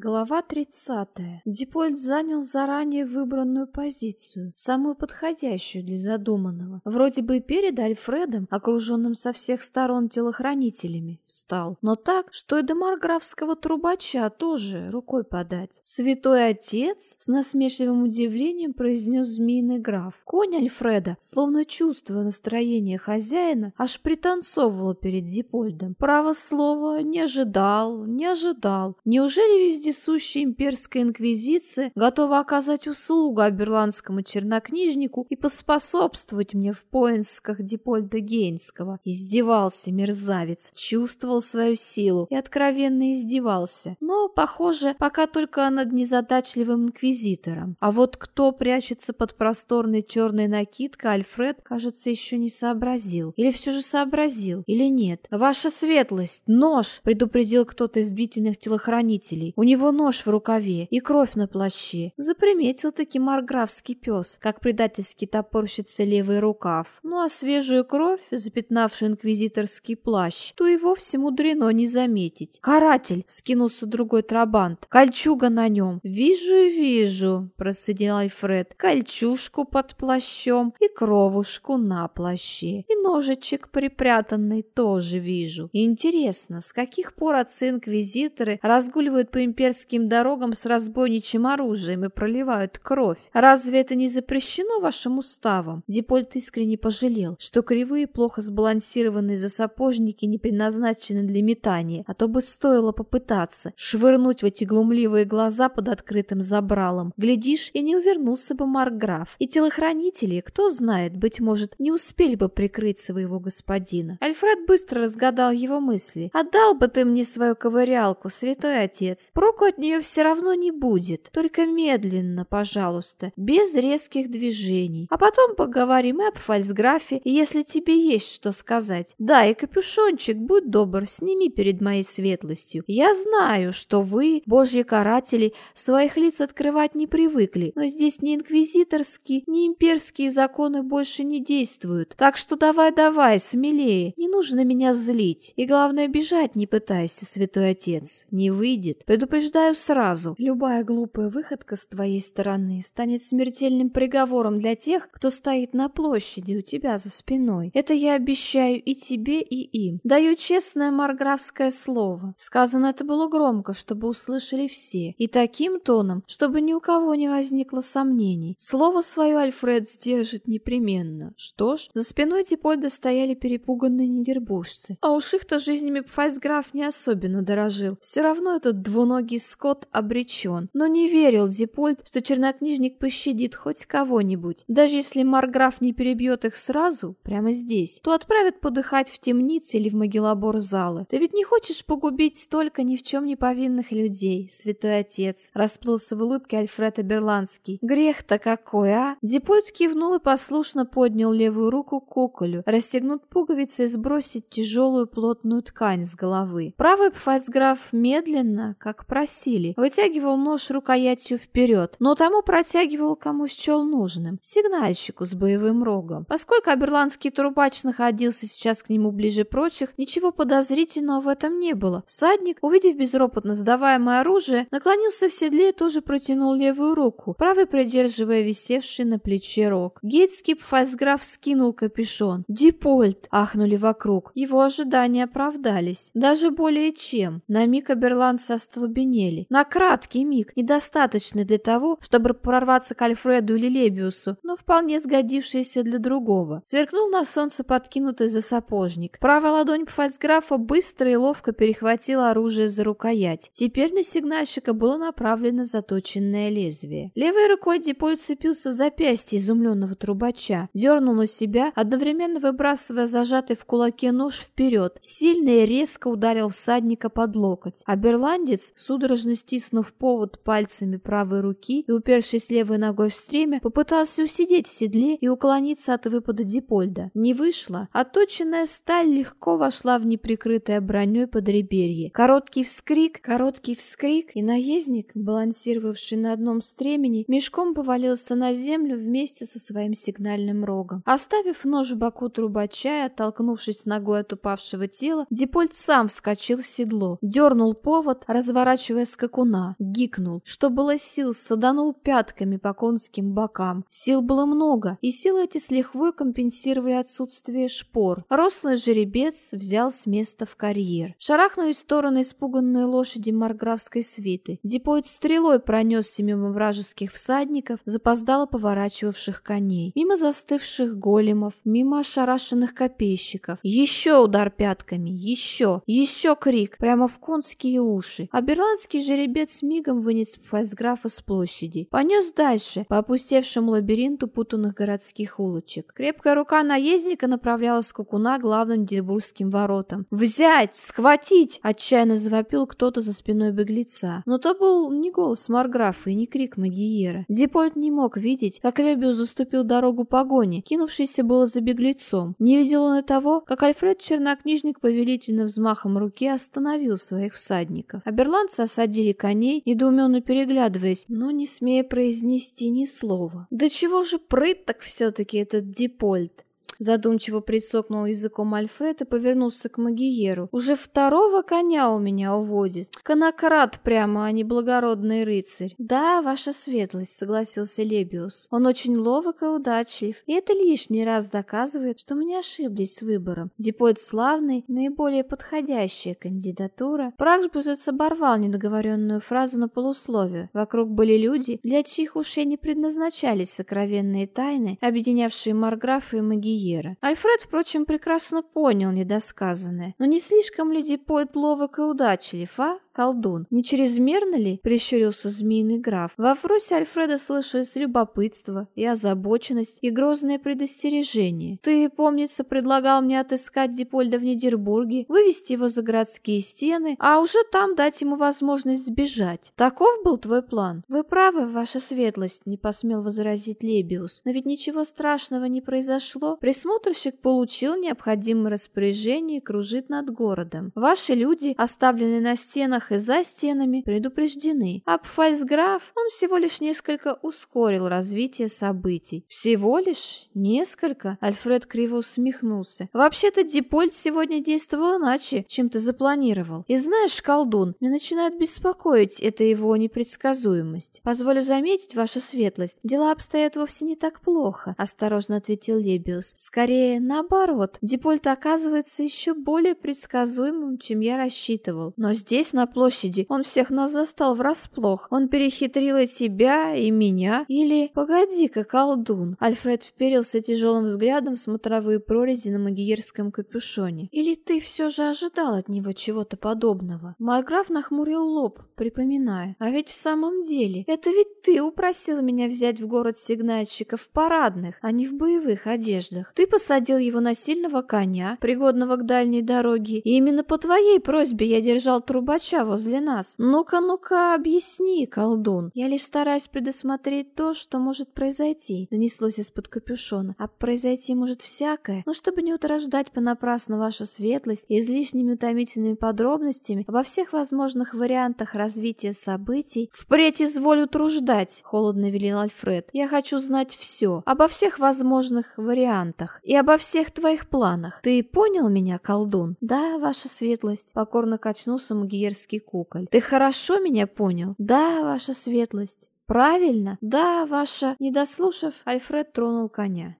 Глава 30. Дипольд занял заранее выбранную позицию, самую подходящую для задуманного. Вроде бы перед Альфредом, окруженным со всех сторон телохранителями, встал, но так, что и до марграфского трубача тоже рукой подать. «Святой отец!» — с насмешливым удивлением произнес змеиный граф. Конь Альфреда, словно чувствуя настроение хозяина, аж пританцовывал перед Дипольдом. Право слово, не ожидал, не ожидал. Неужели везде вездесущая имперская инквизиция готова оказать услугу аберландскому чернокнижнику и поспособствовать мне в поисках Дипольда Гейнского. Издевался мерзавец, чувствовал свою силу и откровенно издевался. Но, похоже, пока только над незадачливым инквизитором. А вот кто прячется под просторной черной накидкой, Альфред, кажется, еще не сообразил. Или все же сообразил, или нет. «Ваша светлость! Нож!» — предупредил кто-то из бдительных телохранителей. У него нож в рукаве и кровь на плаще. Заприметил таки марграфский пес, как предательски топорщится левый рукав. Ну а свежую кровь, запятнавшую инквизиторский плащ, то и вовсе мудрено не заметить. «Каратель!» — скинулся другой трабант. «Кольчуга на нем!» «Вижу, вижу!» — просидел Альфред. «Кольчужку под плащом и кровушку на плаще. И ножичек припрятанный тоже вижу. Интересно, с каких пор отцы-инквизиторы разгуливают по имперским дорогам с разбойничьим оружием и проливают кровь. Разве это не запрещено вашим уставом? Дипольт искренне пожалел, что кривые, плохо сбалансированные засапожники не предназначены для метания, а то бы стоило попытаться швырнуть в эти глумливые глаза под открытым забралом. Глядишь, и не увернулся бы Маркграф. И телохранители, кто знает, быть может, не успели бы прикрыть своего господина. Альфред быстро разгадал его мысли. «Отдал бы ты мне свою ковырялку, святой отец. Проку от нее все равно не будет, только медленно, пожалуйста, без резких движений. А потом поговорим и об фальсграфе, если тебе есть что сказать. Да, и капюшончик, будь добр, сними перед моей светлостью. Я знаю, что вы, божьи каратели, своих лиц открывать не привыкли, но здесь ни инквизиторские, ни имперские законы больше не действуют. Так что давай-давай, смелее, не нужно меня злить. И главное, бежать не пытайся, святой отец. Не выйдет. Предупреждаю Предупреждаю сразу, любая глупая выходка с твоей стороны станет смертельным приговором для тех, кто стоит на площади у тебя за спиной. Это я обещаю и тебе, и им. Даю честное марграфское слово. Сказано это было громко, чтобы услышали все, и таким тоном, чтобы ни у кого не возникло сомнений. Слово свое Альфред сдержит непременно. Что ж, за спиной Типольда стояли перепуганные нидербуржцы. А уж их-то жизнями Пфальцграф не особенно дорожил. Все равно этот двуногий двуногий скот обречен. Но не верил Зипольд, что чернокнижник пощадит хоть кого-нибудь. Даже если Марграф не перебьет их сразу, прямо здесь, то отправит подыхать в темнице или в могилобор залы. Ты ведь не хочешь погубить столько ни в чем не повинных людей, святой отец? Расплылся в улыбке Альфред Аберландский. Грех-то какой, а? Зипольд кивнул и послушно поднял левую руку к куколю, расстегнуть пуговицы и сбросить тяжелую плотную ткань с головы. Правый пфальцграф медленно, как просили. Вытягивал нож рукоятью вперед, но тому протягивал, кому счел нужным. Сигнальщику с боевым рогом. Поскольку аберландский трубач находился сейчас к нему ближе прочих, ничего подозрительного в этом не было. Всадник, увидев безропотно сдаваемое оружие, наклонился в седле и тоже протянул левую руку, правой придерживая висевший на плече рог. Гейтский фальсграф скинул капюшон. «Дипольт!» — ахнули вокруг. Его ожидания оправдались. Даже более чем. На миг Аберланд состолбил остолбенели. На краткий миг, недостаточный для того, чтобы прорваться к Альфреду или Лебиусу, но вполне сгодившийся для другого. Сверкнул на солнце подкинутый за сапожник. Правая ладонь фальцграфа быстро и ловко перехватила оружие за рукоять. Теперь на сигнальщика было направлено заточенное лезвие. Левой рукой Дипой цепился в запястье изумленного трубача, дернул на себя, одновременно выбрасывая зажатый в кулаке нож вперед, сильно и резко ударил всадника под локоть. А берландец, судорожно стиснув повод пальцами правой руки и упершись левой ногой в стремя, попытался усидеть в седле и уклониться от выпада Дипольда. Не вышло. Отточенная сталь легко вошла в неприкрытое броней подреберье. Короткий вскрик, короткий вскрик, и наездник, балансировавший на одном стремени, мешком повалился на землю вместе со своим сигнальным рогом. Оставив нож в боку трубача и оттолкнувшись ногой от упавшего тела, Дипольд сам вскочил в седло, дернул повод, разворачивая поворачивая скакуна. Гикнул, что было сил, саданул пятками по конским бокам. Сил было много, и силы эти с лихвой компенсировали отсутствие шпор. Рослый жеребец взял с места в карьер. Шарахнулись в стороны испуганные лошади марграфской свиты. Дипоид стрелой пронесся мимо вражеских всадников, запоздало поворачивавших коней. Мимо застывших големов, мимо ошарашенных копейщиков. Еще удар пятками, еще, еще крик, прямо в конские уши. А берландский жеребец мигом вынес фальсграфа с площади. Понес дальше, по опустевшему лабиринту путанных городских улочек. Крепкая рука наездника направляла скакуна главным дебургским воротам. «Взять! Схватить!» — отчаянно завопил кто-то за спиной беглеца. Но то был не голос Марграфа и не крик Магиера. Дипольт не мог видеть, как Лебиус заступил дорогу погони, кинувшийся было за беглецом. Не видел он и того, как Альфред Чернокнижник повелительно взмахом руки остановил своих всадников. Аберландцы осадили коней, недоуменно переглядываясь, но не смея произнести ни слова. Да чего же прыт так все-таки этот Дипольт? Задумчиво прицокнул языком Альфред и повернулся к Магиеру. «Уже второго коня у меня уводит. Конократ прямо, а не благородный рыцарь». «Да, ваша светлость», — согласился Лебиус. «Он очень ловок и удачлив, и это лишний раз доказывает, что мы не ошиблись с выбором. Дипоид славный, наиболее подходящая кандидатура». Праксбузец оборвал недоговоренную фразу на полусловие. Вокруг были люди, для чьих ушей не предназначались сокровенные тайны, объединявшие Марграфа и Магиера. Мольера. Альфред, впрочем, прекрасно понял недосказанное. Но не слишком ли Дипольт ловок и удачлив, а? Колдун. Не чрезмерно ли, прищурился змеиный граф, во вопросе Альфреда слышалось любопытство и озабоченность, и грозное предостережение. Ты, помнится, предлагал мне отыскать Дипольда в Нидербурге, вывести его за городские стены, а уже там дать ему возможность сбежать. Таков был твой план? Вы правы, ваша светлость, не посмел возразить Лебиус. Но ведь ничего страшного не произошло. Присмотрщик получил необходимое распоряжение и кружит над городом. Ваши люди, оставленные на стенах и за стенами предупреждены. А Пфальцграф, он всего лишь несколько ускорил развитие событий. Всего лишь несколько? Альфред криво усмехнулся. Вообще-то Дипольд сегодня действовал иначе, чем ты запланировал. И знаешь, колдун, меня начинает беспокоить эта его непредсказуемость. Позволю заметить, ваша светлость, дела обстоят вовсе не так плохо, осторожно ответил Лебиус. Скорее, наоборот, Дипольд оказывается еще более предсказуемым, чем я рассчитывал. Но здесь, на площади. Он всех нас застал врасплох. Он перехитрил и тебя, и меня. Или... Погоди-ка, колдун. Альфред вперился тяжелым взглядом в смотровые прорези на магиерском капюшоне. Или ты все же ожидал от него чего-то подобного? Марграф нахмурил лоб, припоминая. А ведь в самом деле, это ведь ты упросил меня взять в город сигнальщиков в парадных, а не в боевых одеждах. Ты посадил его на сильного коня, пригодного к дальней дороге, и именно по твоей просьбе я держал трубача возле нас. Ну-ка, ну-ка, объясни, колдун. Я лишь стараюсь предусмотреть то, что может произойти, донеслось из-под капюшона. А произойти может всякое. Но чтобы не утрождать понапрасну вашу светлость излишними утомительными подробностями обо всех возможных вариантах развития событий, впредь изволю труждать, холодно велел Альфред. Я хочу знать все, обо всех возможных вариантах и обо всех твоих планах. Ты понял меня, колдун? Да, ваша светлость, покорно качнулся магиерский маленький куколь. Ты хорошо меня понял? Да, ваша светлость. Правильно? Да, ваша... Не дослушав, Альфред тронул коня.